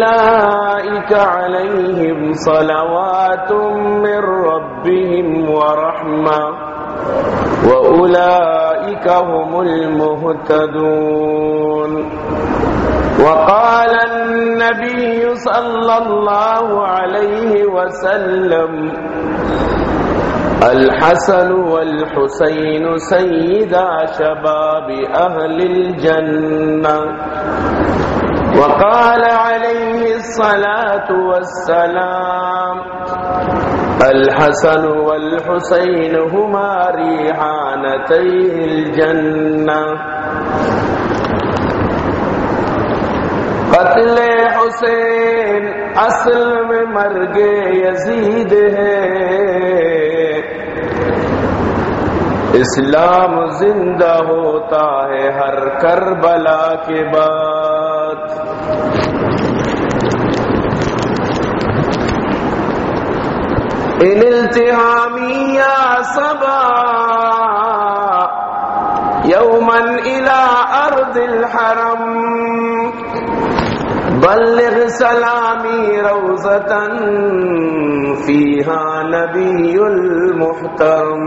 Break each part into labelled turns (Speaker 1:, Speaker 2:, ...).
Speaker 1: أولئك عليهم صلوات من ربهم ورحمة وأولئك هم المهتدون. وقال النبي صلى الله عليه وسلم الحسن والحسين سيدا شباب أهل الجنة. وقال عليه الصلاة والسلام، الحسن والحسين هما ريحانتي الجنة. قتل حسین اصل میں مرگ یزید ہے۔ اسلام زندہ ہوتا ہے ہر کربلا کے بعد۔ ان التهامية سبا يوما إلى أرض الحرم بلغ سلامي روزة فيها نبي المحترم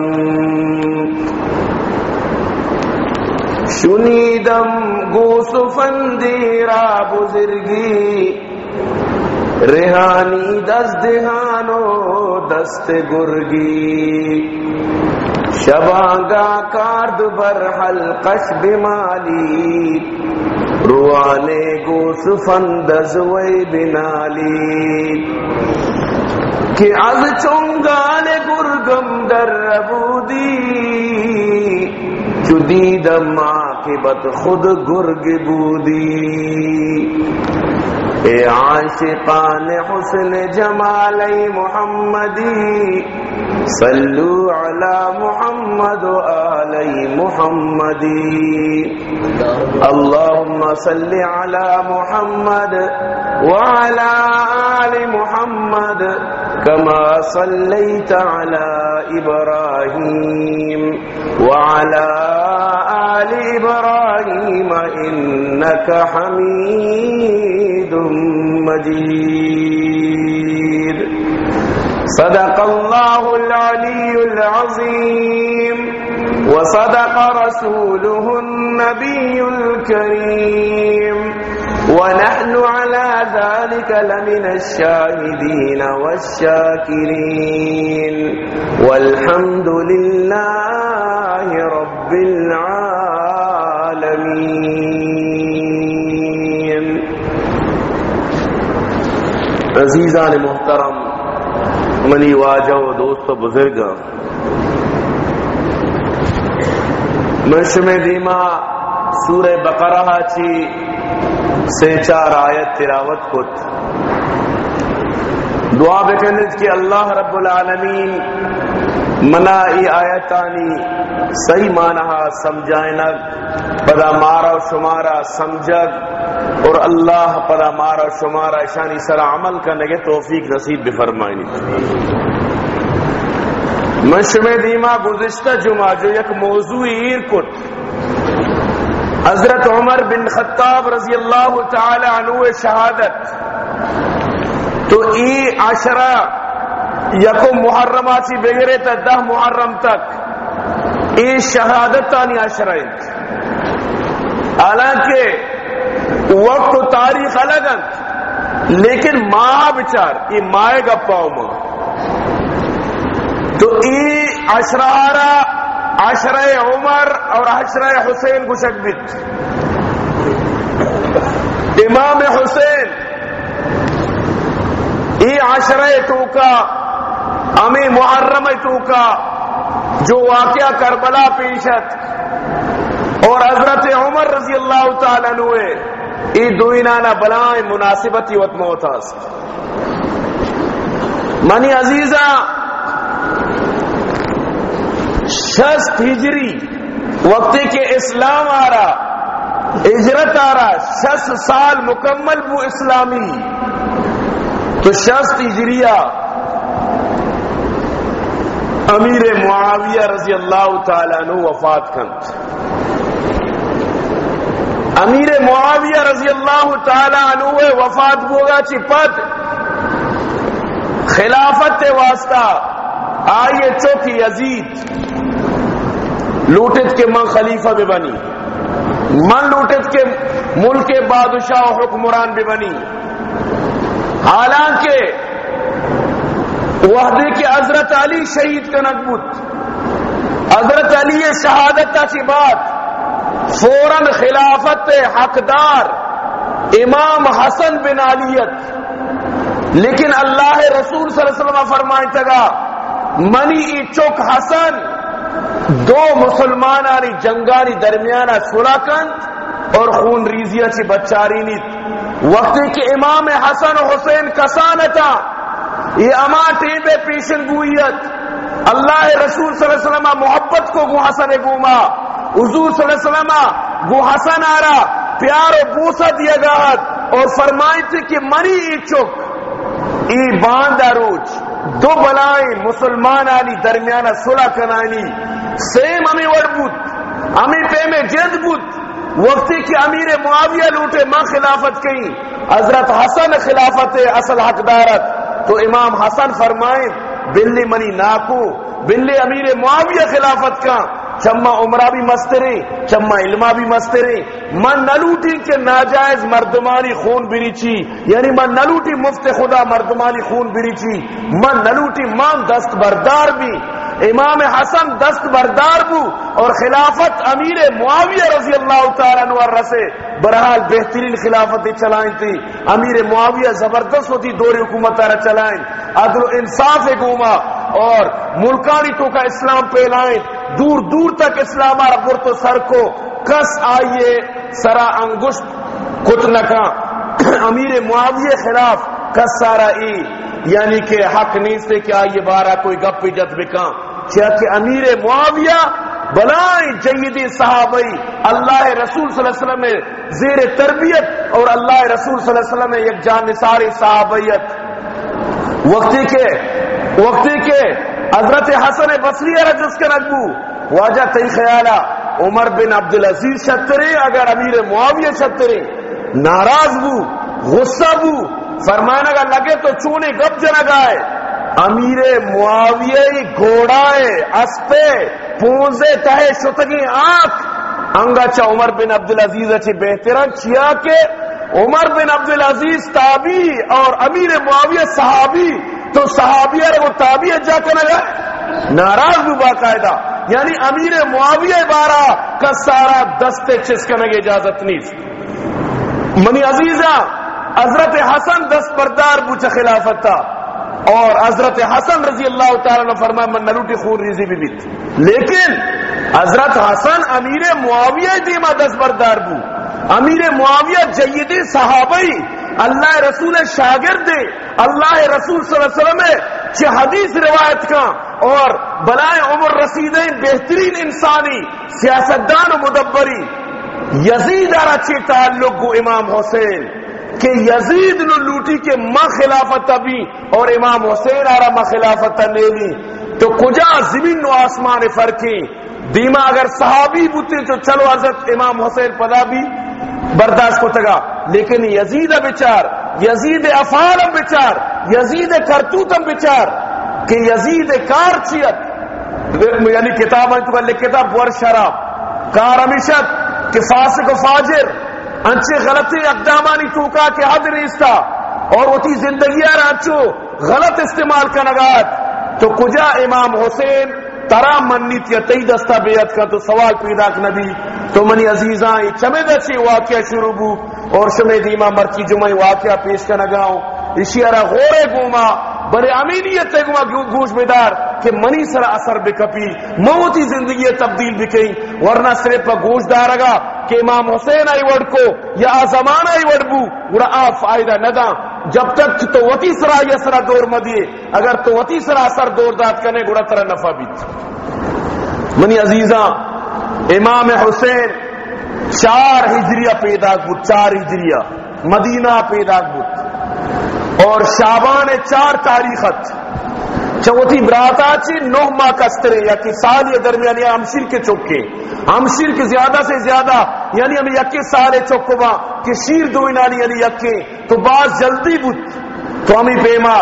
Speaker 1: شنیدم گوس فندیرا بزرگی ریحانی دست دہانو دست گرگی۔ شبانگا کارد بر حلقش بمالی۔ روانے گوس فندز وی بنالی۔ کہ از چونگال گرگم در ربودی۔ چدیدم عاقبت خود گرگ بودی۔ اے عاشقان حسن جمالی محمدی صلو علی محمد و آلی محمدی اللهم صل على محمد وعلى آل محمد كما صليت على إبراهيم وعلى آل إبراهيم إنك حميد مجيد. صدق الله العلي العظيم. وصدق رسوله النبي الكريم. ونحن على ذلك لمن الشاهدين والشاكرين. والحمد لله رب العالمين. عزیزان محترم، منی واجہ و دوست و بزرگ، منشم دیما سورہ بقرہ چی سے چار آیت تلاوت کت دعا بکنت کہ اللہ رب العالمین منا ای آیتانی صحیح معنی ہاں، سمجھائنک پدا مارا و شمارا سمجھک اور اللہ پدا مارا و شمارا شانی سر عمل کرنے کے توفیق نصیب بفرمائنی مشم دیما گزشتہ جمعہ جو یک موضوع ایر کت حضرت عمر بن خطاب رضی اللہ تعالی عنہ شہادت. تو ای عشرہ یکو محرمہ چی بگرے تا دہ محرم تک ای شہادت تانی عشرہ حالانکہ وقت و تاریخ الگ لیکن ماہ بچار، ای مائے گا پاؤ ماں. تو ای عشرہ عشرہ عمر اور عشرہ حسین گشک بیت امام حسین ای عشرہ تو کا امی محرم تو کا جو واقعہ کربلا پیشت اور حضرت عمر رضی اللہ تعالی نوے ای دوینانا بلائیں مناسبتی وطموتاست منی عزیزہ شست ہجری، وقتی کے اسلام آ رہا، ہجرت آ رہا شست سال مکمل بو اسلامی۔ تو شست ہجریہ، امیر معاویہ رضی اللہ تعالیٰ نو وفات کند۔ امیر معاویہ رضی اللہ تعالیٰ عنہ وفات بوگا چی پد۔ خلافت واسطہ آئیے چوکی یزید۔ لوٹت کے من خلیفہ بھی بنی، من لوٹت کے ملک بادشاہ و حکمران بھی بنی۔ حالانکہ وحدے کے حضرت علی شہید کا نقبت حضرت علی شہادت کی بات فوراً خلافت حقدار امام حسن بن علیت۔ لیکن اللہ رسول صلی اللہ علیہ وسلم فرمائے تگا منی ای چوک حسن دو مسلمانانی جنگانی درمیانہ سلاکن اور خون ریزیہ چی بچاری نیت وقتی کہ امام حسن و حسین کسانتا، یہ اما ٹیبے پیشن گویت اللہ رسول صلی اللہ علیہ وسلم محبت کو گو حسن گوما۔ حضور صلی اللہ علیہ وسلم گو حسن آرا۔ پیار و بوسا دیا گاہت اور فرمائی تھی کہ منی ای چک۔ ای باندہ روچ۔ دو بلائیں، مسلمان آنی، درمیانہ صلح کنانی. سیم امی وڑ بود. امی پہ میں جد بود. وقتی کہ امیر معاویہ لوٹے ماں خلافت کہیں؟ حضرت حسن خلافت اصل حقدارت. تو امام حسن فرمائیں، بلی منی ناکو، بلی امیر معاویہ خلافت کا چما عمرہ بھی مسترے چما علمہ بھی مسترے من نلوٹی کے ناجائز مردمانی خون بریچی یعنی من نلوٹی مفت خدا مردمانی خون بریچی من نلوٹی مان دست بردار بھی۔ امام حسن دست بردار بو۔ اور خلافت امیر معاویہ رضی اللہ تعالیٰ عنہ رسے۔ برحال بہترین خلافت چلائیں تھی۔ امیر معاویہ زبردست ہوتی، دور حکومت چلائیں۔ عدل و انصاف گوما۔ اور ملکانیتوں کا اسلام پہ لائیں۔ دور دور تک اسلام ربر تو سر کو۔ کس آئیے سرا انگشت کت امیر معاویہ خلاف کس سارا ای۔ یعنی کہ حق نہیں سے کہ آئیے بارہ کوئی گپ پی جت بکا کہ امیر معاویہ بلائیں جیدی صحابی۔ اللہ رسول صلی اللہ علیہ وسلم میں زیر تربیت اور اللہ رسول صلی اللہ علیہ وسلم میں یک جان نثاری صحابیت۔ وقتی کے وقتی کے حضرت حسن بصری رجس کے نقبو واجہ تی خیالہ، عمر بن عبدالعزیز شترے اگر امیر معاویہ شترے ناراض بو، غصہ بو فرمانا کا لگے تو چونے گپ جنا گائے۔ امیر معاویہ گھوڑائے، اسپے، پونزے، تہے شتگی آنکھ۔ انگا چا عمر بن عبدالعزیز اچھی بہتران چیا کہ عمر بن عبدالعزیز تابی اور امیر معاویہ صحابی، تو صحابیہ وہ تابی جا کر گئے ناراض بھی باقاعدہ۔ یعنی امیر معاویہ بارہ کا سارا دستے چسکنے کی اجازت نہیں۔ منی عزیزہ، حضرت حسن دست بردار بوچھ خلافت تھا اور حضرت حسن رضی اللہ تعالیٰ نے فرمایا من نلوٹی خون ریزی بھی بیت لیکن حضرت حسن امیر معاویہ دیما دس بردار بو۔ امیر معاویہ جید صحابی، اللہ رسول شاگرد، اللہ رسول صلی اللہ علیہ وسلم چھ حدیث روایت کا اور بلائے عمر رسیدین بہترین انسانی، سیاستدان و مدبری۔ یزید آرہ چھ تعلق گو امام حسین، کہ یزید نو لوٹی کے ما خلافت ابھی، اور امام حسین آرہ ما خلافت نیلی تو کجا زمین نو آسمان فرقی؟ دیما اگر صحابی بوتے تو چلو حضرت امام حسین پدا بھی۔ برداشت کو تگا لیکن یزید بچار، یزید افعال بچار، یزید کرتوتم بچار، کہ یزید کار چیت۔ یعنی کتاب تو لکھتا بور شراب۔ کار ہمیشت کہ فاسق و فاجر، انچے غلطی اقدامانی توکا کہ حد ریستا اور وہ تی زندگی رانچو غلط استعمال کا نگات تو کجا امام حسین ترا منیت یا تی دستا بیعت کا تو سوال پیدا نبی. تو منی عزیزاں چمے دچی واقعہ شروع بو اور شمے دیما مرچی جمعی واقعہ پیش کا نگاؤں اسی ارہ غورے گوما، بڑے امینیت تے گوما گوش بیدار کہ منی سر اثر بکپی موتی زندگی تبدیل بکئی ورنہ صرف پر گوش دارگا کہ امام حسین آئی وڑ کو یا زمان آئی وڑ بو ورہ آپ فائدہ ندا. جب تک تو وتی سرا یا سرا دور مدیے اگر تو وتی سرا اثر دور داد کرنے گڑا ترہ نفع بیت۔ منی عزیزاں امام حسین، چار ہجریہ پیدا بود چار ہجریہ، مدینہ پیدا بود اور شابان چار تاریخت۔ چوتھی براتا چی نو ماہ کسترے یا کی سال یا درمیان یا ہمشیر کے چکے۔ ہمشیر کے زیادہ سے زیادہ یعنی ہمیں یکی سال چکوا کہ شیر دو انانی یعنی یکی تو بعض جلدی بود تو ہمیں پیما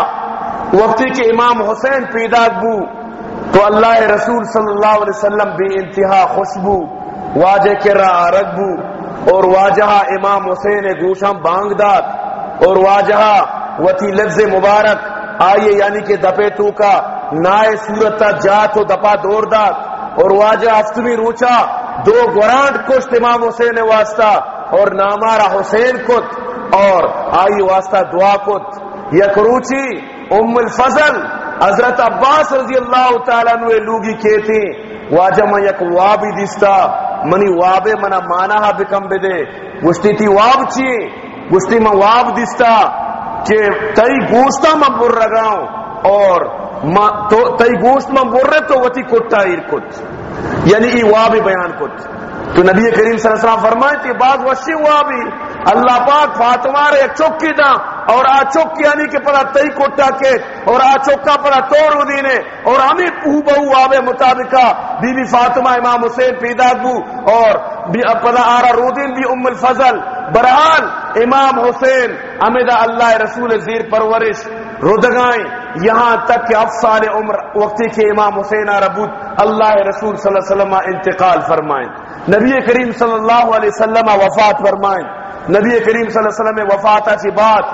Speaker 1: وقتی کے امام حسین پیدا بو تو اللہ رسول صلی اللہ علیہ وسلم بے انتہا خوشبو واجہ کے راہ رکبو اور واجہ امام حسین گوشم بانگ داد اور واجہ وتی لفظ مبارک آئیے یعنی کہ دپے تو کا نائے صورت جا تو دپا دور داد اور واجہ افتمی روچا دو گرانٹ کشت امام حسین واسطہ اور نامارا حسین کت اور آئی واسطہ دعا کت۔ یک روچی ام الفضل حضرت عباس رضی اللہ تعالیٰ نوے لوگی کہتے واجہ من یک وابی دستا، منی وابے منا مانا ہا بکم بدے گشتی تھی واب چی گشتی من واب دستا کہ تئی گوشتا من بر رگاؤں اور تئی گوشت من بر رہے تو وتی کتا ایر کت۔ یعنی ای وابی بیان کت۔ تو نبی کریم صلی اللہ علیہ وسلم فرمائے تھی بعض وشی وابی، اللہ پاک فاطمہ رے چوکی دا، اور آ چوکی یعنی کہ پڑا تئی کوٹا کے، اور آ چوکا پڑا توڑ دینے، اور ہمیں پہو بہو آوے مطابقہ بی بی فاطمہ، امام حسین پیدا بو، اور پدا آرہ رودین بھی ام الفضل، برحال امام حسین امیدہ اللہ رسول زیر پرورش رودگائیں۔ یہاں تک کہ افسار عمر، وقتی کے امام حسین ربوت اللہ رسول صلی اللہ علیہ وسلم انتقال فرمائیں۔ نبی کریم صلی اللہ علیہ وسلم وفات فرمائیں۔ نبی کریم صلی اللہ علیہ وسلم وفات کی بات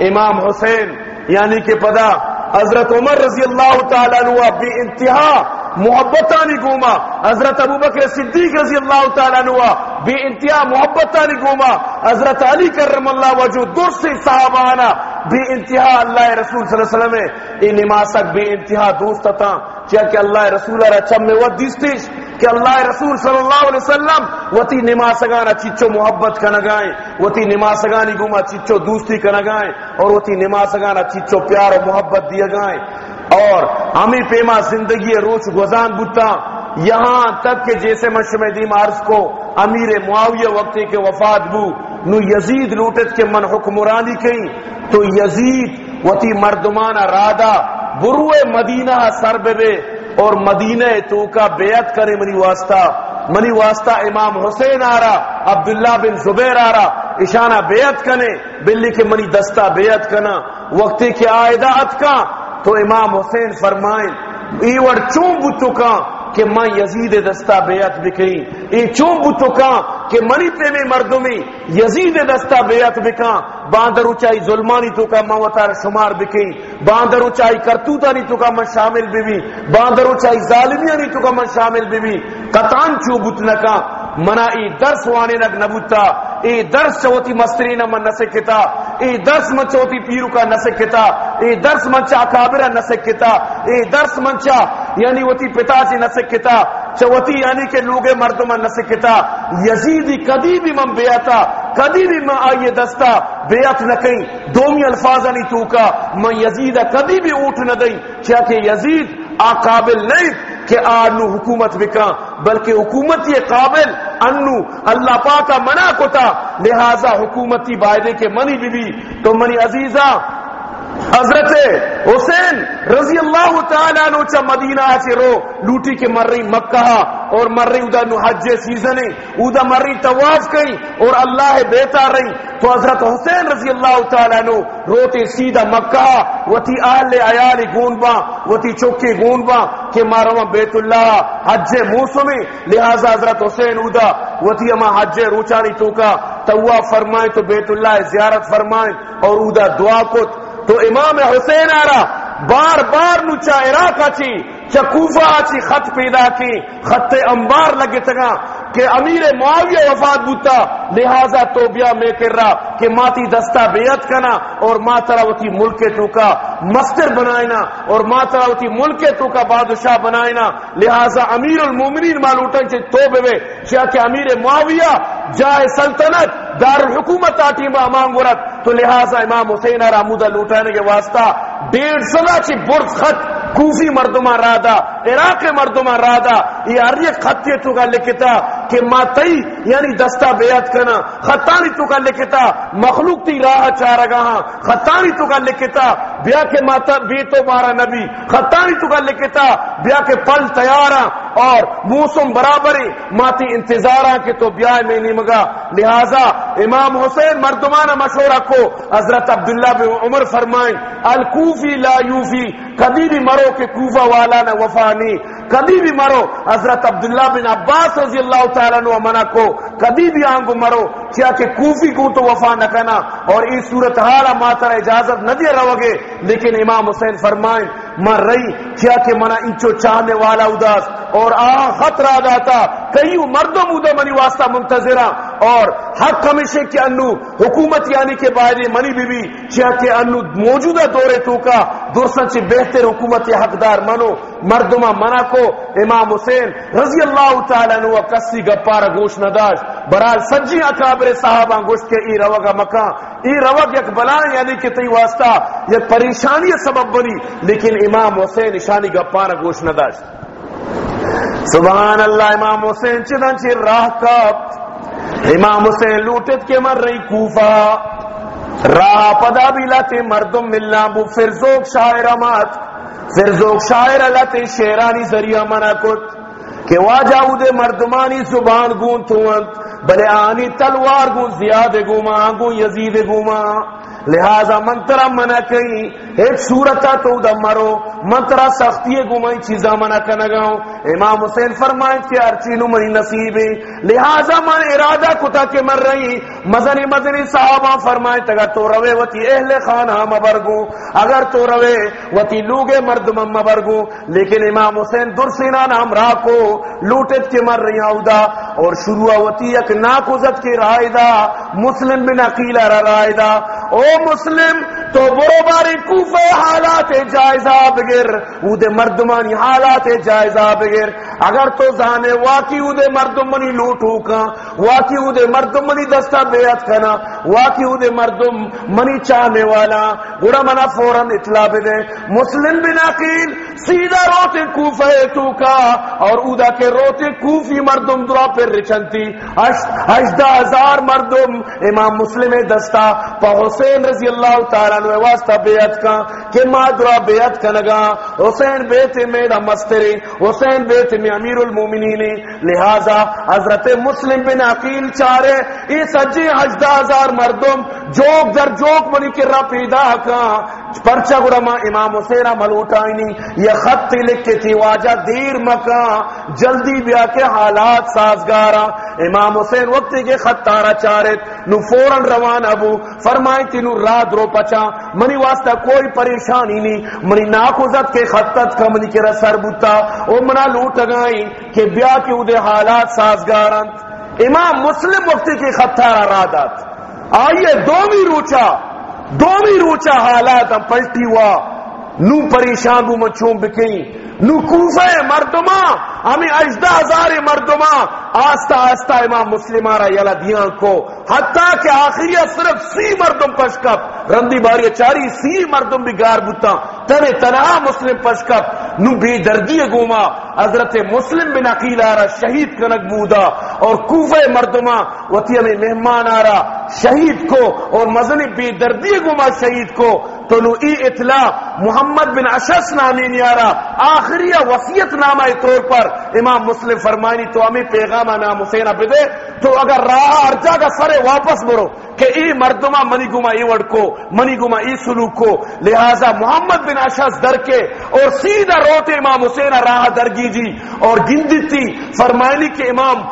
Speaker 1: امام حسین یعنی کہ پدا حضرت عمر رضی اللہ تعالیٰ عنہ بے انتہا محبتانی گوما. حضرت ابو بکر صدیق رضی اللہ تعالیٰ عنہ بے انتہا محبتانی گوما. حضرت علی کرم اللہ وجہ درس صحابانا بے انتہا اللہ رسول صلی اللہ علیہ وسلم یہ نماسک بے انتہا دوست تھا. کیا کہ اللہ رسول اللہ چم میں وہ دیستیش کہ اللہ رسول صلی اللہ علیہ وسلم وتی نماسگانا چچو محبت کا نگائیں وتی نماسگانی گما چچو دوستی کا نگائیں اور وتی نماسگانا چچو پیار و محبت دیا گائیں. اور ہمیں پیما زندگی روچ گزان بتا یہاں تک کہ جیسے مشم دیم عرض کو امیر معاویہ وقتی کے وفات بو، نو یزید لوٹت کے من حکمرانی کہیں، تو یزید وتی مردمانہ رادہ بروئے مدینہ سر بے اور مدینہ تو کا بیعت کرے منی واسطہ منی واسطہ امام حسین آ رہا عبداللہ بن زبیر آ رہا اشانہ بیعت کنے، بلی کے منی دستہ بیعت کنا، وقتی کے آئدات کا تو امام حسین فرمائیں، ایوڑ چون بتو کا کہ میں یزید دستہ بیعت بکئی ای چون بتو کا کہ منی پہ میں مردمی یزید دستہ بیعت بکا باندر اچائی ظلمانی تو کا موتار شمار بکئی باندر اچائی کرتوتانی تو کا من شامل بھی باندر اچائی ظالمیانی تو کا من شامل بھی قطان چو بتنکا منا ای درس وانے نگ نبوتا، ای درس چوتی مسترین من نسکتا، ای درس من چوتی پیرو کا نسکتا، ای درس من چا کابرہ نسکتا، ای درس من چا یعنی وتی پتا چی نسکتا، چوتی یعنی کہ لوگ مردم نسکتا۔ یزیدی کدی بھی من بیعتا، کدی بھی میں آئیے دستا، بیعت نہ کہیں دومی الفاظ نہیں تو کا میں یزید کدی بھی اٹھ نہ دئی کیا کہ یزید آ قابل نہیں۔ کہ آنو حکومت بکا، بلکہ حکومت یہ قابل، انو اللہ پاک منع کوتا لہذا حکومتی بائدے کے منی بھی بھی، تو منی عزیزہ حضرت حسین رضی اللہ تعالیٰ نو چا مدینہ چی رو، لوٹی کے مر رہی مکہ اور مر رہی ادا نو حج سیزن ادا مر رہی تواف کئی اور اللہ بیتا رہی تو حضرت حسین رضی اللہ تعالیٰ نو روتے سیدھا مکہ، وتی آل عیال گون با وتی چوکے گون با کہ مارو بیت اللہ حج موسم، لہذا حضرت حسین ادا وتی اما حج روچانی تو کا تواف فرمائے تو بیت اللہ زیارت فرمائے اور ادا دعا کت۔ تو امام حسین آرا بار بار نوچا عراق آچی چکوفہ آچی، خط پیدا کی، خط انبار لگے تگا۔ کہ امیر معاویہ وفات بوتا، لہذا تو بیا میں کر رہا کہ ماتی دستا بیعت کنا اور ما تراوتی ملک تو کا مستر بنائنا اور ما تراوتی ملک تو بادشاہ بنائنا۔ لہذا امیر المومنین مالوٹن چھے تو بے کیا کہ امیر معاویہ جائے سلطنت دار الحکومت آتی با امام ورد۔ تو لہذا امام حسین اور عمودہ لوٹانے کے واسطہ ڈیڑھ سلا چی برد خط کوفی مردمہ رادا، عراق مردمہ رادا، یہ ہر ایک خط یہ لکھتا کہ ما تئی یعنی دستا بیعت کنا، خطانی تو کا لکھتا مخلوق تی راہ چارا گاہا خطانی تو کا لکھتا بیا کے ماتا بی تو مارا نبی، خطانی تو کا لکھتا بیا کے پل تیارا ہاں، اور موسم برابر ماتی انتظارا کہ تو بیا میں نہیں مگا۔ لہذا امام حسین مردمانہ مشورہ کو حضرت عبداللہ بن عمر فرمائیں، الکوفی لا یوفی، کبھی بھی مرو کہ کوفہ والا نہ وفا نہیں۔ کبھی بھی مرو، حضرت عبداللہ بن عباس رضی اللہ تعالیٰ نو منع کو کبھی بھی آنگو مرو، کیا کہ کوفی کو تو وفا نہ کنا اور اس صورت حالا ماتر اجازت نہ دیا رہو گے لیکن امام حسین فرمائیں مر رہی کیا کہ منا انچو چاہنے والا اداس۔ اور آ خطرہ داتا کئیو مردم ادو منی واسطہ منتظرہ۔ اور حق ہمیشہ کے انو حکومت یعنی کے بارے منی بی بی کیا کہ انو موجودہ دورے تو کا درسن سے بہتر حکومت حقدار منو، مردمہ منا کو، امام حسین رضی اللہ تعالیٰ نو کسی گپارا گوش نداشت، برحال سجی اکابر صحابہ گوشت کے ای روگا مکان ای روگ یک بلان یعنی کہ تی واسطہ یک پریشانی سبب بنی، لیکن امام حسین نشانی گپارا گوش نداشت۔ سبحان اللہ، امام حسین چنان چی راہ کب امام حسین لوٹت کے مر رہی کوفہ۔ راہ پدا بھی لاتے مردم ملنا بو فرزوک شاعر مات فرزوک شاعر لاتے شیرانی ذریعہ منا کت۔ کہ واجہ دے مردمانی زبان گون تھوانت بلے آنی تلوار گون زیاد گوما، گون یزید گوما۔ لہذا منترا منع کہیں ایک صورتا تو دا مرو۔ منترا سختی گمائی چیزا منع کنگاؤں امام حسین فرمائیں کہ ارچینو منی نصیب لہذا من ارادہ کتا کے مر رہی مزنی مزنی صحابہ فرمائیں تگا تو روے وتی اہل خانہ مبرگو۔ اگر تو روے وتی لوگے مردم مبرگو۔ لیکن امام حسین درسینا نام را کو لوٹت کے مر رہی اودا اور شروع وتی یک ناکوزت کی رائدہ مسلم بن عقیلہ رائدہ او مسلم تو برو باری کوفہ حالات جائزہ۔ بگر او دے مردمانی حالات جائزہ بگر اگر تو زانے واقعی او دے مردمانی لوٹو کا واقعی او دے مردمانی دستا بیعت کنا، واقعی او دے مردم منی چاہنے والا، گڑا منا فوراں اطلاع دے۔ مسلم بن عقیل سیدھا روتے کوفہ تو کا اور اودا کے روتے کوفی مردم درا پر رچنتی ہشدہ ہزار مردم امام مسلم دستا پا حسین رضی اللہ تعالیٰ نوے واسطہ بیعت کا کہ مادرہ بیعت کنگا حسین بیت میرا مستری حسین بیت میں امیر المومنین لہذا حضرت مسلم بن عقیل چارے اس اجی ہزار مردم جوک در جوک منی کے را پیدا کا پرچا گرما امام حسین ملوٹائنی یہ خط لکھ کے تھی، واجہ دیر مکان جلدی بیا کے حالات سازگارا۔ امام حسین وقت کے خط تارا چارت، نو فوراں روان ابو، فرمائی تینو رات رو پچا۔ منی واسطہ کوئی پریشانی نہیں منی ناکوزت کے خطت کا منی کے رسر بوتا۔ او منا لوٹ گائی کہ بیا کے ادے حالات سازگارن امام مسلم وقت کے خط تارا رادت آئیے دومی روچا domin rucha halatan faltiwa نو پریشان بو مچوں بکیں۔ نو کوفہ مردما ہمیں اجدہ ہزار مردما آستا آستا امام مسلم آرہ یلا دیان کو۔ حتیٰ کہ آخریہ صرف سی مردم پشکپ۔ رندی باری چاری سی مردم بھی گار بوتا تنے تنہا مسلم پشکپ۔ نو بے دردی گوما۔ حضرت مسلم بن عقیل آرہ شہید کنک بودا۔ اور کوفہ مردما وطی ہمیں مہمان آرہ شہید کو۔ اور مزنی بے دردی گوما شہید کو۔ تو ای اطلاع. محمد بن اشس نامی نیارا. آخری وسیعت نامہ طور پر. امام مسلم فرمانی تو ہمیں پیغامہ نام حسینہ بدے تو اگر راہ ارجا کا سرے واپس برو کہ ای مردما منی گما ای وڑ کو منی گما ای سلوک کو لہذا محمد بن اشس در کے اور سیدھا روتے امام حسین راہ درگی جی اور گندی تھی فرمائنی کہ امام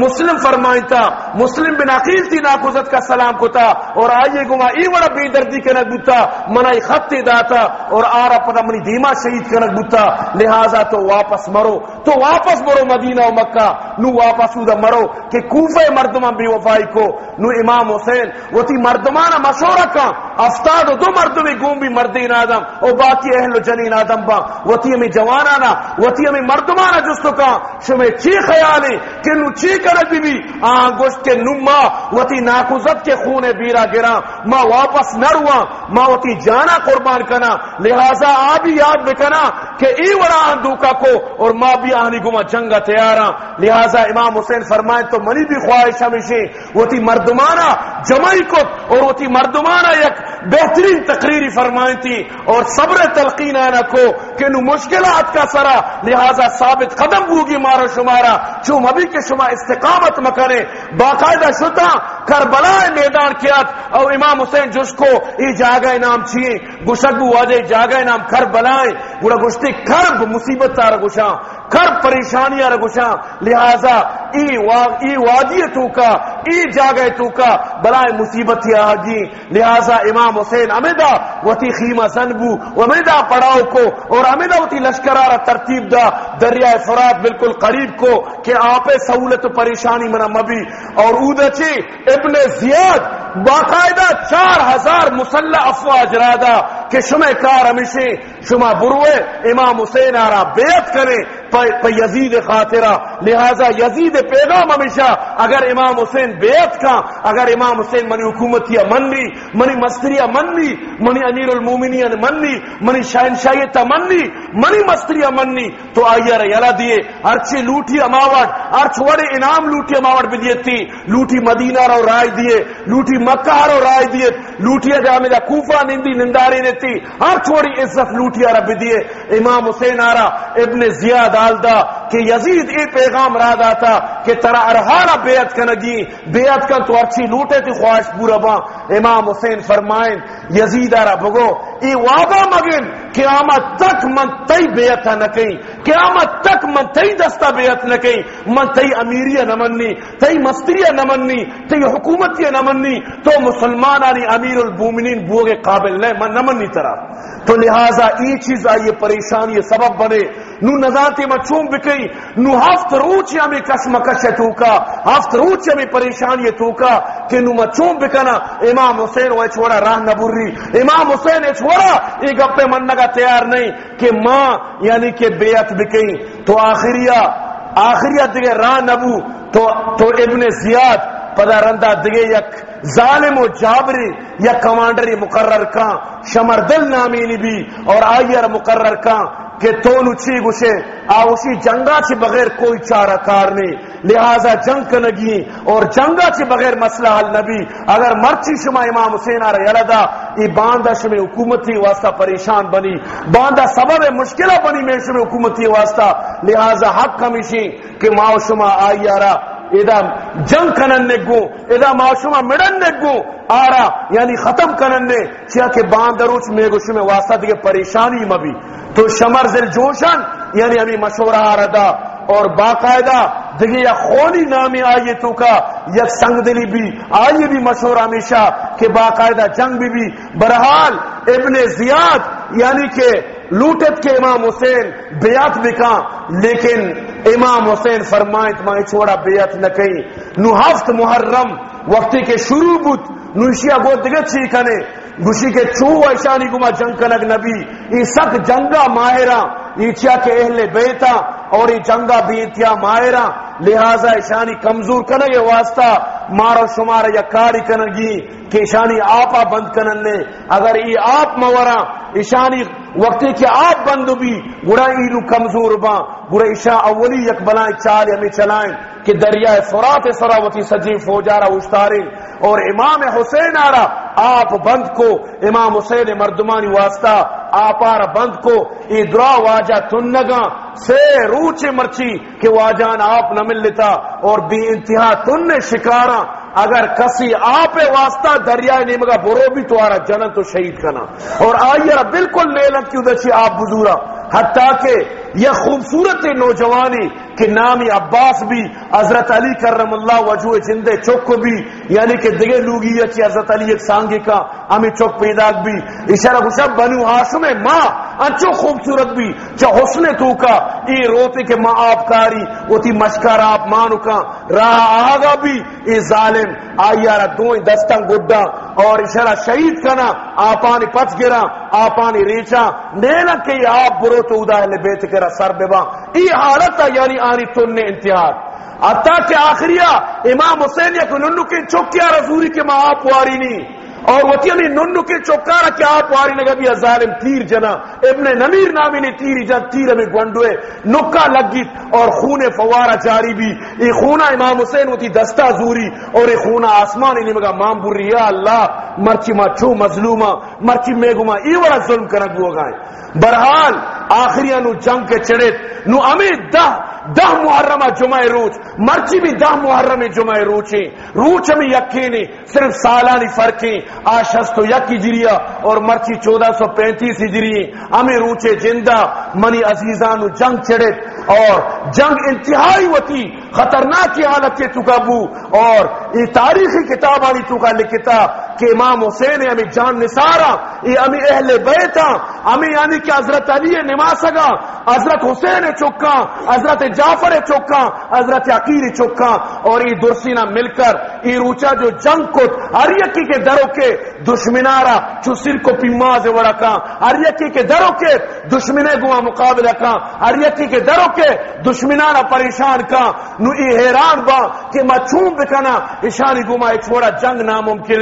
Speaker 1: مسلم فرمائی تھا مسلم بن عقیل تھی ناکوزت کا سلام کو تھا اور آئیے گما ای وڑا بے دردی کے نک بوتا منائی خط داتا اور آرا پتا منی دیما شہید کے نک بوتا لہذا تو واپس مرو۔ تو واپس مرو مدینہ و مکہ۔ نو واپس مرو کہ کوفہ مردمان بے وفائی کو۔ نو امام حسین، وہ تھی مردمانا مشورہ کا افتاد دو مردمی گوم بھی مردین آدم۔ او باقی اہل و جنین آدم با۔ وہ تھی ہمیں جوانانا، وہ تھی ہمیں مردمانا جستو کا شمی چی خیالی؟ کہ نو چی کرد بھی بھی آن گوشت کے نما وہ تھی ناکوزت کے خون بیرا گرا۔ ما واپس نروا ما وہ تھی جانا قربان کنا لہذا آبی یاد بکنا کہ ای ورا دوکا کو اور ما بھی آنی گما جنگا تیارا لہذا امام حسین فرمائے تو منی بھی خواہش ہمیشہ وہ تھی مردمانا جمعی کو اور وہ تھی مردمانہ یک بہترین تقریری فرمائی تھی۔ اور صبر تلقین آنا کو کہ نو مشکلات کا سرا۔ لہذا ثابت قدم ہوگی مارا شمارا۔ چون ابھی کے شما استقامت مکنے۔ باقاعدہ شتا کربلا میدان کیات۔ اور امام حسین جس کو ای جاگہ نام چیئے گشک بو واجہ نام نام کربلائیں گوڑا گشتے کھر مصیبت تارا گشاں کر پریشانیاں رگوشاں لہذا ای, وا... ای وادی تو کا ای جاگے تو کا بلائے مصیبت یا آگی لہذا امام حسین امیدہ وتی خیمہ سنبو امیدہ پڑاؤ کو اور امیدہ وتی لشکرارہ ترتیب دا۔ دریائے فرات بالکل قریب کو کہ آپ سہولت پریشانی منا مبی۔ اور اودچے ابن زیاد باقاعدہ چار ہزار مسلح افواج رادا کہ شمع کار ہمیشہ شما بروے امام حسین آرہ بیعت کرے پہ یزید خاطرہ لہذا یزید پیغام ہمیشہ، اگر امام حسین بیعت کا، اگر امام حسین منی حکومت یا من منی منی مستریہ منی منی امیر المومنین منی شاہنشاہی منی شہنشاہیتا منی منی مستریہ منی، تو آئیے رہی اللہ دیئے۔ ارچے لوٹی اماوٹ ارچ وڑے انعام لوٹی اماوٹ بھی دیتی لوٹی مدینہ رو رائے دیئے، لوٹی مکہ رو رائے دیئے، لوٹی جامدہ کوفہ نندی ننداری نیتی ہر چھوڑی عزت لوٹی رب دیئے۔ امام حسین آرہ ابن زیاد آلدہ کہ یزید ای پیغام را تھا کہ ترا ارہارا بیعت کنگی بیعت کن تو ارچی لوٹے تھی خواہش پورا با۔ امام حسین فرمائن یزید آرہ بگو ای وعدہ مگن قیامت تک من تی بیعت نہ کہیں، قیامت تک من تی دستا بیعت نہ کہیں، من تی امیریہ نہ مننی تی مستریہ نہ مننی تی حکومتیہ نہ مننی تو مسلمانانی امیر البومنین بوگے قابل نہیں من نہ مننی طرح تو لہذا ای چیز آئیے پریشانی سبب بنے۔ نو نزاتی مچوم بکئی، نو ہفت روچی ہمیں کشم کش توکا، ہفت روچی ہمیں پریشانی توکا کہ نو مچوم بکنا۔ امام حسین وہ چھوڑا، راہ نبوری امام حسین چھوڑا یہ گپے منگا تیار نہیں کہ ماں یعنی کہ بیعت بکئی۔ تو آخریہ آخریہ دیکھے راہ نبو تو, تو ابن زیاد پدا رندہ دیگے یک ظالم و جابری یا کمانڈری مقرر کان شمردل نامینی بھی اور آئیر مقرر کان کہ تو نچی گوشے، آوشی جنگا چی بغیر کوئی چارہ کار نہیں لہذا جنگ کنگی اور جنگا چی بغیر مسئلہ حل نبی، اگر مرچی شما امام حسین آرہ یلدا، ای باندہ شما حکومتی واسطہ پریشان بنی، باندہ سبب مشکلہ بنی میں شما حکومتی واسطہ، لہذا حق کمیشی کہ ماں شما آئی آرہ ادا جنگ کنن نگو ادا معاشما مڑن نگو آرا یعنی ختم کنن نے، چیا کہ باندروچ میں گوش میں واسطہ دیگے پریشانی مبی تو شمر زل جوشن یعنی ہمیں مشورہ آردا اور باقاعدہ دیگه یا خونی نامی آئیے تو کا یک سنگ دلی بھی آئیے بھی مشہور ہمیشہ کہ باقاعدہ جنگ بھی بھی۔ برحال ابن زیاد یعنی کہ لوٹت کے امام حسین بیعت بکا لیکن امام حسین فرمائیں تمہیں چھوڑا بیعت نہ کہیں۔ نو ہفت محرم، وقتی کے شروع بود نوشیا گو دگت چی کنے۔ گوشی کے چو ایشانی گما جنگ کنگ نبی۔ ای سک جنگا ماہرہ۔ ایچیا کے اہل بیتا اور ای جنگا بیتیا ماہرہ لہذا ایشانی کمزور کنگے واسطہ مارو شمار یا کاری کنگی کہ ایشانی آپا بند کننے اگر ای آپ مورا ایشانی وقتی کہ آپ بند بھی، گڑا ایلو کمزور با، گڑا ایشا اولی یک بلائیں چال ہمیں چلائیں کہ دریائے فرات سراوتی سجیف ہو جا رہا اشتارے۔ اور امام حسین آ رہا آپ بند کو، امام حسین مردمانی واسطہ، آپ آ بند کو، ای آجا تن تنگا سے روچ مرچی کہ واجان آپ نہ مل لیتا اور بی انتہا تن شکارا اگر کسی آپ واسطہ دریائے نیمگا برو بھی تو آرہ جنن تو شہید کنا۔ اور آئیے بالکل نیلن کیوں دچی آپ بزورا حتیٰ کہ یہ خوبصورت نوجوانی کہ نامی عباس بھی حضرت علی کرم اللہ وجوہ جندے چوک بھی یعنی کہ دگے لوگی اچھی حضرت علی ایک سانگی کا، ہمیں چوک پیدا بھی۔ اشارہ خوشب بنو ہاشم ماں، انچو خوبصورت بھی۔ چا حسن تو کا ای روتے کہ ماں آپ کاری، وہ تھی مشکر آپ مانو کا۔ راہ آگا بھی ای ظالم۔ آئی آرہ دوئیں دستان گڈا اور اشارہ شہید کنا آپانی پچ گرا آپانی ریچا۔ نینا کہ آپ برو تو ادا ہے بیت کرا، سر ببا۔ ای حالت یعنی آری تننے انتہار اتا کہ آخریہ امام حسین یا ننو کے چوکیا رسولی کے ماں آپ واری نہیں اور وتی ہمیں ننو کے چوکارا کہ آپ واری نگا بھی ظالم تیر جنا، ابن نمیر نامی نے تیری جن تیر ہمیں گونڈوے نکا لگی اور خون فوارہ جاری بھی۔ ای خونہ امام حسین ہوتی دستا زوری اور ای خونہ آسمان انہی مگا، مام بری یا اللہ، مرچی ما چھو مظلومہ، مرچی میگو ما ای ورہ ظلم کرنگ ہوا گائیں برحال آخریہ نو جنگ کے چڑت نو امی دہ دہ محرمہ جمعہ روچ مرچی بھی دہ محرم جمعہ روچیں روچ ہمیں یقین صرف سالانی فرقیں آشست تو یکی جریا اور مرچی چودہ سو پینتیس ہجری ہمیں روچے جندہ منی عزیزان جنگ چڑت اور جنگ انتہائی وتی خطرناک حالت کے تکابو اور یہ تاریخی کتاب آنی چکا لکھتا کہ امام حسین ہمیں جان نثارا یہ ہمیں اہل بیتا ہمیں یعنی کہ حضرت علی نماسگا، حضرت حسین چکا حضرت جعفر چکا حضرت عقیر چکا اور یہ درسینہ مل کر یہ روچا جو جنگ کت، ہر یکی کے دروں کے دشمنارا، چو سر کو پیماز وڑا کا۔ ہر یکی کے دروں کے دشمنے گوا مقابلہ کا۔ ہر یکی کے دروں کے دشمنارا پریشان کا۔ نو ای حیران با کہ ما چون بکنا اشانی گما ایک چھوڑا جنگ ناممکن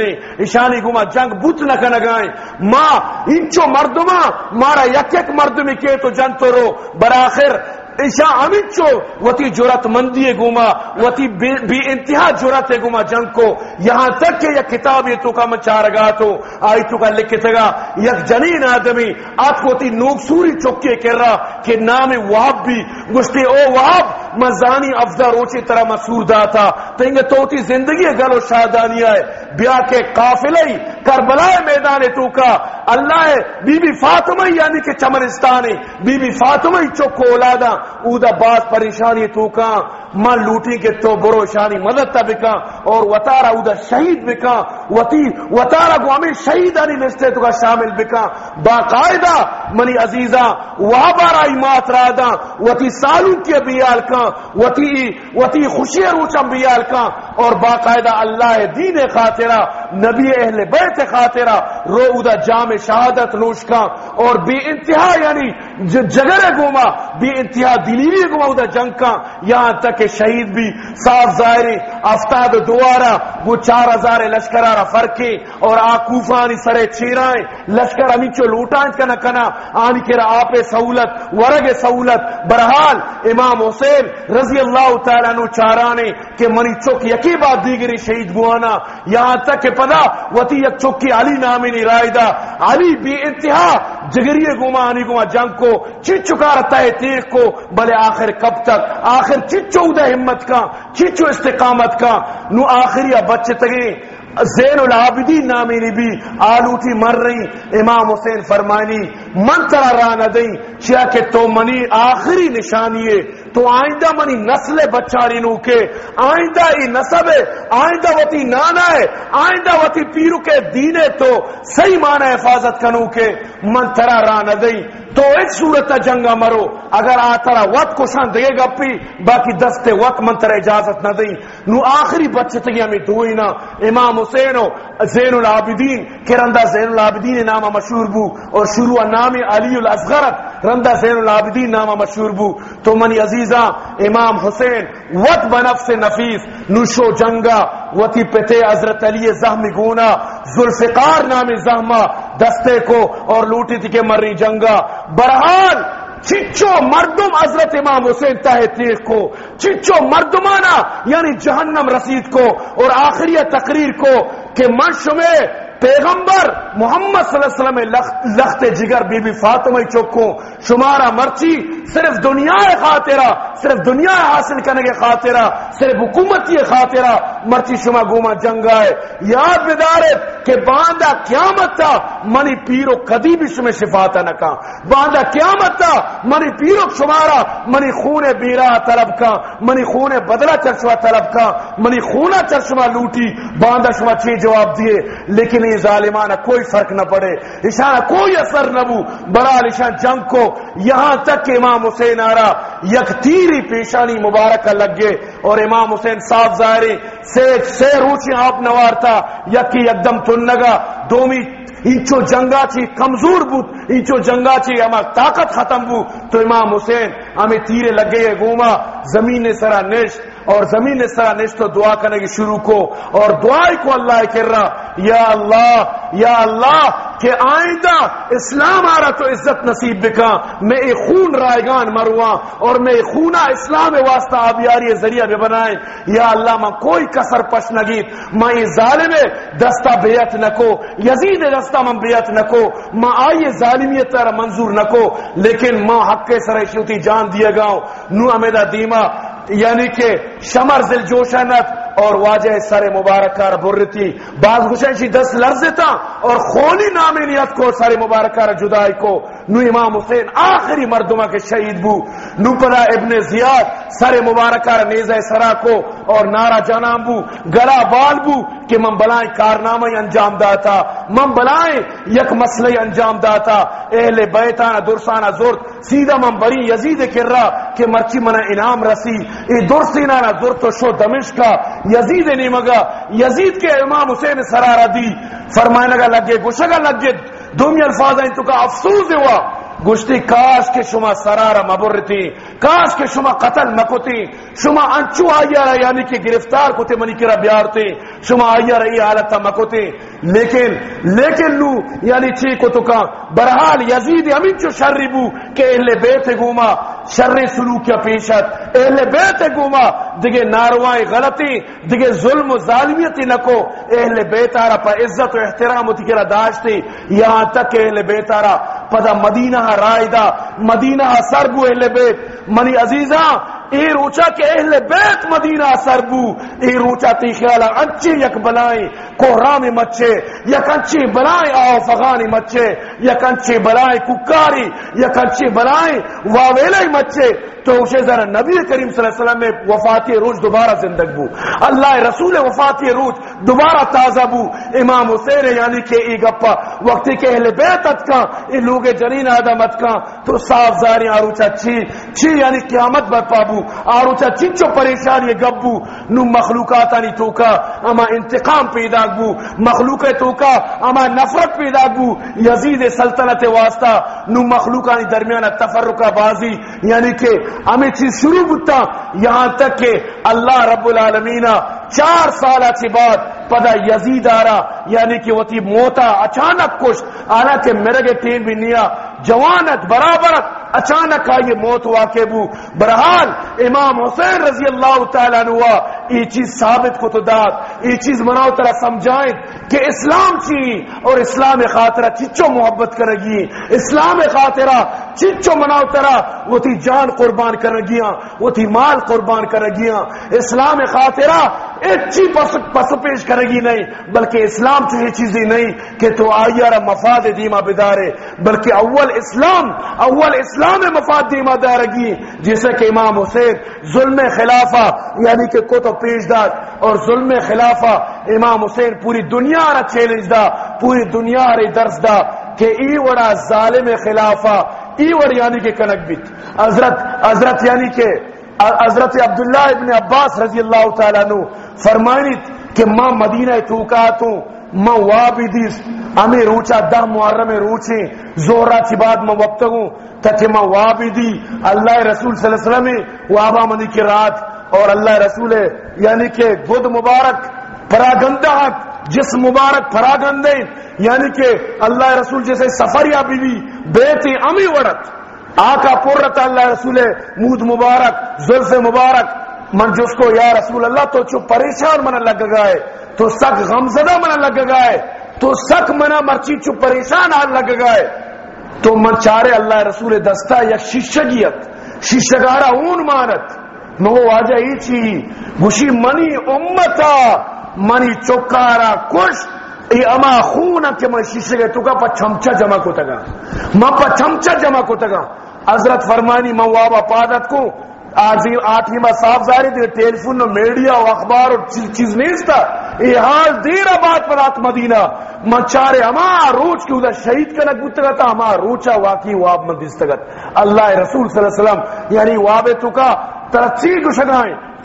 Speaker 1: ہے گما جنگ بوت نہ نگائیں ما، انچو مردما مارا یک یک مردمی کے تو جن تو رو۔ براخر ایشا امید چو وتی جرات مندی گوما وتی بی انتہا جرات گوما جنگ کو یہاں تک کہ یک کتاب یہ تو کا مچار گا تو آئی تو کا لکھتے گا یک جنین آدمی آت کو تی نوک سوری چکے کر رہا کہ نام وحب بھی گشتے او وحب مزانی افضا روچی طرح مسور دا تھا تینگے تو تی زندگی گلو شادانی آئے بیا کے قافلے کربلا میدان تو کا اللہ بی بی فاطمہ یعنی کہ چمنستانی بی بی فاطمہ چکو اولادا اودا باز پریشانی تو کا من لوٹی کے تو برو شانی مدد تا بکا۔ اور وطارا اودا شہید بکا۔ وطی وطارا کو ہمیں شہیدانی لسٹے تو کا شامل بکا۔ باقاعدہ منی عزیزہ وہاں بارا ایمات رادا وطی سالو کی بیال کا۔ وطی وطی خوشی روچا بیال کا۔ اور باقاعدہ اللہ دین خاطرہ نبی اہل بیت سے خاطرہ، رو اودا جام شہادت نوش کا اور بے انتہا یعنی جگر گوما بے انتہا دلیری گوما اودا جنگ کا یہاں تک کہ شہید بھی، صاف ظاہر افتاد دوارا وہ چار ہزار لشکرارا فرقے، اور آکوفانی سرے چیرائیں، لشکر امی چو لوٹائیں کنا کنا، آنی کرا آپ سہولت، ورگ سہولت، برحال امام حسین رضی اللہ تعالیٰ نو چارانے، کہ منی چوک یکی بات دیگری شہید گوانا، یہاں تک کہ پدا وتی یک چوکی علی نامی نی رائدہ علی بی انتہا، جگریے گما آنی گما جنگ کو چچ چکا رہتا ہے تیغ کو، بلے آخر کب تک؟ آخر چچو دا ہمت کا، چچو استقامت کا۔ نو آخری بچے تگے۔ زین العابدین نامی بھی آلوٹی مر رہی۔ امام حسین فرمانی من ترا رانا دیں، چیا کہ تو منی آخری نشانی ہے۔ تو آئندہ منی نسل بچاری نو کے، آئندہ ای نسب ہے، آئندہ وتی نانا ہے، آئندہ وتی پیرو کے دینے تو صحیح معنی حفاظت کنو کے۔ من ترا راہ نہ دئی، تو ایک صورت جنگا مرو۔ اگر آترا وقت کو شان دے گا پی، باقی دستے وقت من ترا اجازت نہ دئی۔ نو آخری بچے تگی ہمیں دوئی نا۔ امام حسین زین العابدین کہ رندہ زین العابدین نامہ مشہور بو۔ اور شروع نام علی الاسغرت رندہ زین العابدین نامہ مشہور بو. تو منی عزیزاں، امام حسین، وط بنفس نفیس، نوشو جنگا وتی پتے حضرت علی زہم گونا، ذوالفقار نام زہمہ دستے کو اور لوٹی تھی کہ مری جنگا. برحال، چچو مردم حضرت امام حسین تہ تیغ کو، چچو مردمانہ یعنی جہنم رسید کو اور آخری تقریر کو کہ منش میں پیغمبر محمد صلی اللہ علیہ وسلم لخت جگر، بی بی فاطمہ چوکوں شمارا مرچی، صرف دنیا خاطرہ، صرف دنیا حاصل کرنے کے خاطرہ، صرف حکومت کی خاطرہ، مرچی شما گوما جنگ آئے۔ یاد بدارت کہ باندھا قیامت تھا منی پیرو کدی بھی شمیں شفاتا نہ کہا باندھا قیامت تھا منی پیرو شمارا منی خون بیرا طلب کا منی خون بدلا چرشوا طلب کا منی خونا چرشما لوٹی باندھا شما چھ جواب دیے۔ لیکن یہ ظالمانہ کوئی فرق نہ پڑے۔ اشانہ کوئی اثر نہ بو۔ بڑا نشان جنگ کو یہاں تک کہ امام حسین آ رہا یک تیری پیشانی مبارکہ لگ گئے اور امام حسین صاف ظاہری سے سے روچی آپ نوار تھا۔ یکی یکدم تنگا دومی انچو جنگا چی کمزور بود۔ انچو جنگا چی اما طاقت ختم بو تو امام حسین ہمیں تیرے لگے گوما۔ زمین سرا نشت۔ اور زمین سرا نشت تو دعا کرنے کی شروع کو اور دعائی کو اللہ کر رہا یا اللہ یا اللہ، کہ آئندہ اسلام آ رہا تو عزت نصیب بکا، میں ایک خون رائے گان اور میں خونہ اسلام واسطہ آبیاری ذریعہ بھی بنائیں یا اللہ، میں کوئی کسر پش نگیت میں یہ ظالم دستہ بیعت نکو یزید دستہ من بیعت نکو میں آئیے ظالمیت تر منظور نکو لیکن ماں حق کے سرشیوتی جان دیا گاؤں۔ نو امیدہ دیما یعنی کہ شمر زل جوشنت اور واجہ سر مبارکار برتی بعض گشنشی دس لرزتا اور خونی نامینیت کو سر مبارکار جدائی کو۔ نو امام حسین آخری مردمہ کے شہید بو۔ نو پدا ابن زیاد سر مبارکار نیز سرا کو اور نارا جانام بو، گلا بال بو کہ من بلائیں کارنامہ انجام داتا، من بلائیں یک مسئلہ انجام داتا، اہل بیتانا درسانا زورت سیدھا من بری یزید کر رہا کہ مرچی منا انعام رسی ای درسینا نا زورت و شو دمشقا یزید نہیں مگا، یزید کے امام حسین سرارہ دی، فرمائے لگا لگے، گوشگا لگے، دومی الفاظ ہیں تو کا افسوس ہوا۔ گشتی، کاش کے شما سرارا مبر تھی کاش کے شما قتل مکتی، شما انچو آیا یعنی کہ گرفتار کتے منی کرا بیار تھی شما آیا رہی حالتا مکتی۔ لیکن لیکن لو یعنی چی کو تو کا برحال یزید امین چو شر بو، کہ اہل بیت گوما شر سلوک یا پیشت اہل بیت گوما دیگے ناروائیں غلطی دیگے ظلم و ظالمیتی نکو۔ اہل بیت آرہ پا عزت و احترام تکرہ داشتی۔ یہاں تک اہل بیت آرہ پدا مدینہ رائدہ مدینہ سرگو اہل بیت منی عزیزاں اے روچا کہ اہل بیت مدینہ سربو اے روچا تی خیالا انچی یک بلائیں کوہرامی مچے، یک انچی بلائیں آو فغانی مچے، یک انچی بلائیں ککاری، یک انچی بلائیں واویلے مچے۔ تو اسے ذرا نبی کریم صلی اللہ علیہ وسلم میں وفاتی روج دوبارہ زندگ بو۔ اللہ رسول وفاتی روج دوبارہ تازہ بو۔ امام حسین یعنی کہ ای گپا، وقتی کہ اہل بیت اتکا ای لوگ جنین آدم اتکا تو صاف زاری آروچا چی چی یعنی قیامت برپا بو۔ آروچا چنچو پریشانی گبو، نو مخلوقاتانی توکا، اما انتقام پیدا بو مخلوق توکا، اما نفرت پیدا بو یزید سلطنت واسطہ، نو مخلوقانی درمیان تفرقہ بازی یعنی کہ ہمیں چیز شروع بتا یہاں تک کہ اللہ رب العالمین چار سالہ چی بعد پدا یزید آرا یعنی کہ وہ تھی موتا، اچانک کچھ آنا کہ میرے ٹیم بھی نیا، جوانت برابر اچانک آئیے موت واقع بو۔ برحال امام حسین رضی اللہ تعالیٰ نوا یہ چیز ثابت کو تو داد یہ چیز مناؤ طرح سمجھائیں کہ اسلام چی اور اسلام خاطرہ چچو محبت کرے گی۔ اسلام خاطرہ چچو مناو ترا وہ تھی جان قربان کر گیا وہ تھی مال قربان کر گیا اسلام خاطرہ اچھی پس پیش کرے گی نہیں، بلکہ اسلام چاہیے چیزیں نہیں کہ تو آئیار مفاد دیما بدارے، بلکہ اول اسلام اول اسلام مفاد دیما دارگی جسے کہ امام حسین ظلم خلافہ یعنی کہ کو تو پیش دار اور ظلم خلافہ امام حسین پوری دنیا را چیلنج دا، پوری دنیا را درس دا، کہ ای وڑا ظالم خلافہ، ای وڑ یعنی کہ کنک بیت۔ حضرت حضرت یعنی کہ حضرت عبداللہ ابن عباس رضی اللہ تعالیٰ نو فرمائنی کہ ماں مدینہ توکاتوں ماں وابی دیس امی روچا دہ محرم روچیں زہرہ چی بعد ماں وقتگوں تاکہ ماں وابی دی اللہ رسول صلی اللہ علیہ وسلم وابا مدی کی رات اور اللہ رسول یعنی کہ گد مبارک پراگندہ جس مبارک پراگندے یعنی کہ اللہ رسول جیسے سفر یا بی بی امی وڑت آقا پورت اللہ رسول مود مبارک، زلف مبارک، من جس کو یا رسول اللہ تو چو پریشان منا لگ گئے تو سک غمزدہ منا لگ گئے تو سک منا مرچی چو پریشان حال لگ گئے تو من چارے اللہ رسول دستا یک شیشگیت شیشگارا اون مانت۔ نو واجہ ہی چی گوشی منی امتا، منی چکارا کش۔ ای اما خون کہ من شیشگے، تو کا پا چمچا جمع کو تگا۔ من پا چمچا جمع کو تگا۔ حضرت فرمانی من وابا پادت کو آٹھویں میں صاف ظاہر دے ٹیلی فون میڈیا و اخبار اور چیز نہیں تھا یہ حال دیر آباد پر آت مدینہ۔ مچارے ہما روچ کی ادھر شہید کا نک گتگا تھا ہما روچا واقعی واب من دستگت اللہ رسول صلی اللہ علیہ وسلم یعنی واب تو کا ترچی کو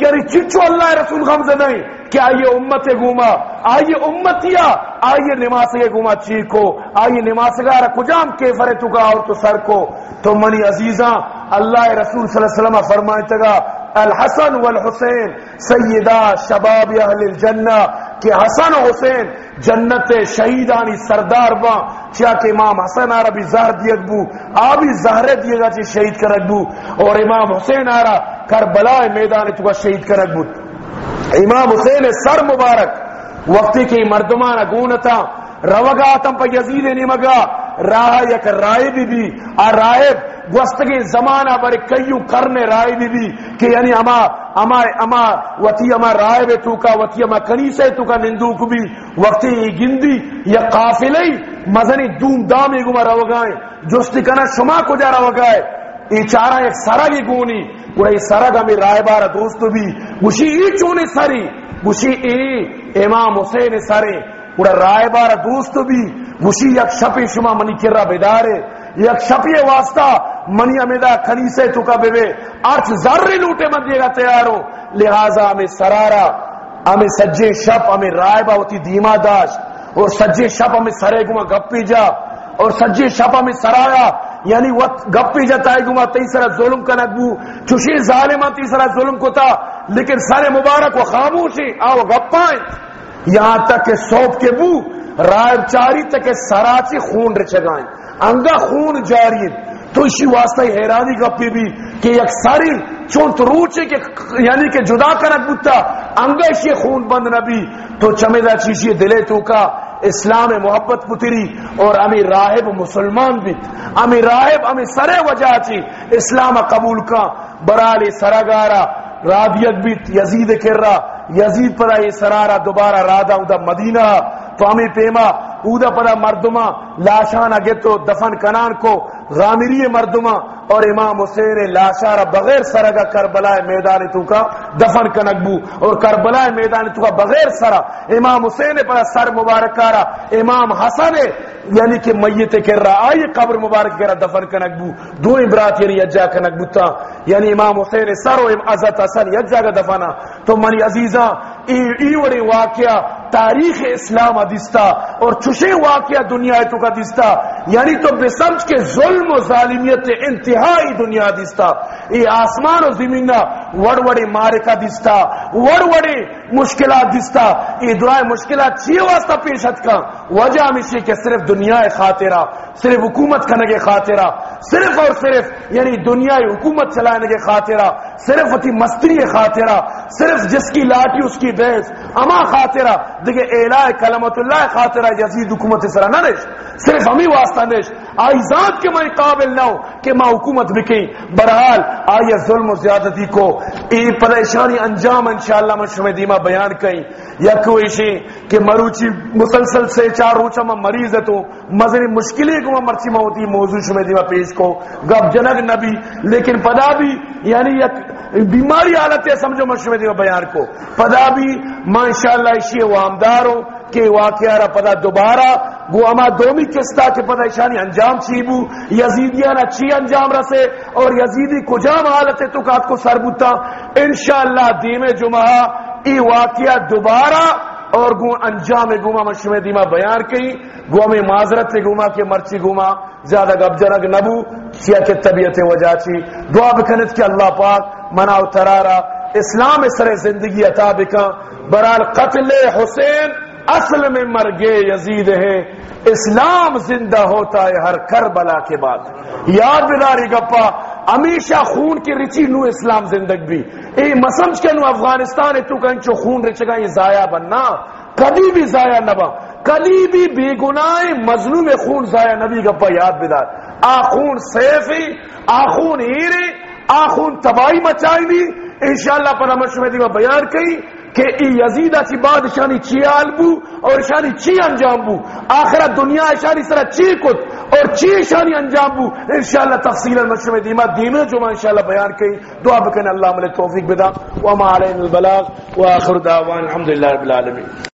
Speaker 1: کہ چچو اللہ رسول غمز نہیں کہ آئیے امت گوما آئیے امتیا آئیے نماز کے گوما چیکو آئیے نماز گارا کجام کے فرے تو کا اور تو سر کو۔ تو منی عزیزاں، اللہ رسول صلی اللہ علیہ وسلم فرمائے تگا، الحسن والحسین، سیدہ شباب اہل الجنہ کہ حسن حسین جنت شہیدانی سردار با، چیا کہ امام حسن آرہ بھی زہر دیگ بو آبی زہر دیے گا چی شہید کرک بو، اور امام حسین آرہ کربلا میدان تو کا شہید کرک بو۔ امام حسین سر مبارک، وقتی کی مردمان گونتا روگا تم پا یزید نمگا راہ یک رائے بھی بھی آ رائے گوستگی زمانہ بر کئیو کرنے رائے بھی بھی کہ یعنی اما اما اما وتی اما رائے بے تو کا وتی اما کنیسے تو کا نندوک بھی. وقتی گندی یا قافلے مزنی دوم دامی گما روگائیں. جستی کنا شما کو جا روگائے ای چارہ ایک سرگی گونی. وہی سرگ ہمیں رائے بارہ دوستو بھی. گوشی ای چونے سری. گوشی ای امام حسین سرے. وڑا رائے بارہ دوستو بھی گوشی یک شپی شما منی کرا بیدارے، یک شپی واسطہ منی امیدہ کنیسے تو کا بے بے ارچ ذر لوٹے من دیگا تیارو۔ لہذا ہمیں سرارا، ہمیں سجے شپ، ہمیں رائے با ہوتی دیما داشت اور سجے شپ ہمیں سرے گما گپی جا۔ اور سجے شپ ہمیں سرایا یعنی وقت گپی جتا ہے گما تیسرا ظلم کا نقبو چوشی ظالمہ تیسرا ظلم کو تھا لیکن سارے مبارک و خاموشی، آو گپائیں۔ یہاں تک کہ سوپ کے بو، رائب چاری تک کہ سراچی خون رچگائیں انگا خون جاری تو اسی واسطہ حیرانی گپی بھی کہ یک ساری چونت روچے کہ یعنی کہ جدا کرک بوتا، انگا اسی خون بند نبی تو چمیدہ چیزی دلے تو کا اسلام محبت پتری اور امی راہب مسلمان بھی۔ امی راہب، امی سرے وجہ چی اسلام قبول کا۔ برالی سرگارا رادیت بیت یزید کر رہا یزید پدا یہ سرارا دوبارہ رادا ادا مدینہ، تو ہمیں پیما اودا پدا مردما لاشان اگے دفن کنان کو غامری مردما اور امام حسین لاشارا بغیر سرگا کربلا میدان تو کا دفن کنکبو اور کربلا میدان تو کا بغیر سرا امام حسین پر سر مبارک کارا امام حسن یعنی کہ میت کر رہا آئی قبر مبارک کرا دفن کنکبو دو امرات یعنی یجا کنکبو تا یعنی امام حسین سر و عزت حسن یجا کا دفنا تو منی عزیزاں ای وڑی واقعہ تاریخ اسلام دستا اور چشے واقعہ دنیا تو کا دستا یعنی تو بے سمجھ کے ظلم و ظالمیت انتہائی دنیا دستا یہ آسمان و زمین وڑ وڑے مارے کا دستا وڑ وڑے مشکلات دستا یہ دعائیں مشکلات چی واسطہ پیشت کا وجہ ہمیشہ کہ صرف دنیا خاطرہ، صرف حکومت کرنے کے خاطرہ، صرف اور صرف یعنی دنیا حکومت چلانے کے خاطرہ، صرف اتی مستری خاطرہ، صرف جس کی لاٹھی اس کی بحث اما خاطرہ دیکھے اعلان کلمت اللہ خاطرہ یزید حکومت سرا نہ نش صرف ہمیں واسطہ نش آئی ذات کے میں قابل نہ ہوں کہ میں حکومت بکی برحال آئی ظلم و زیادتی کو ای پریشانی انجام انشاءاللہ میں شمع دیمہ بیان کہیں۔ یا کوئی شی کہ مروچی مسلسل سے چار روچہ میں مریض ہے تو مزنی مشکلی کو میں مرچی میں ہوتی، موضوع شمع دیمہ پیش کو۔ گب جنگ نبی، لیکن پدا بھی یعنی یک بیماری حالت ہے، سمجھو میں شمع دیمہ بیان کو۔ پدا بھی ما انشاءاللہ اشی وامدار ہوں کہ واقعہ را پدا دوبارہ، گو اما دومی کستا کے پدا اشانی انجام چیبو یزیدیانا چی انجام رسے اور یزیدی کجام حالت تو کات کو سر بوتا۔ انشاءاللہ دیم جمعہ ای واقعہ دوبارہ، اور گو انجام گوما مشمع دیما بیان کی گو ہمیں معذرت سے گوما کے مرچی گوما زیادہ گب جنگ نبو کیا کہ طبیعت وجہ چی دعا بکنت کہ اللہ پاک مناو ترارا اسلام سر زندگی عطا بکا برال قتل حسین اصل میں مر گئے یزید ہے اسلام زندہ ہوتا ہے ہر کربلا کے بعد۔ یاد بداری گپا ہمیشہ خون کی رچی نو اسلام زندگ بھی اے مسمج کے نو افغانستان ہے تو کہیں چو خون رچگا یہ ضائع بننا۔ کبھی بھی ضائع نبا کبھی بھی بے گناہ مظلوم خون ضائع نبی گپا، یاد بدار۔ آخون سیفی آخون ہیرے آخون تباہی مچائی بھی۔ انشاءاللہ پر ہمیں شمیدی میں بیان کئی کہ ای یزیدہ چی بعد شانی چی آل بو اور شانی چی انجام بو؟ آخرہ دنیا شانی سرا چی کت اور چی شانی انجام بو؟ انشاءاللہ تفصیل المشروع دیما دیمے جو میں انشاءاللہ بیان کئی۔ دعا بکن اللہ ملے توفیق بدا وما علین البلاغ۔ وآخر دعوان الحمدللہ رب العالمین۔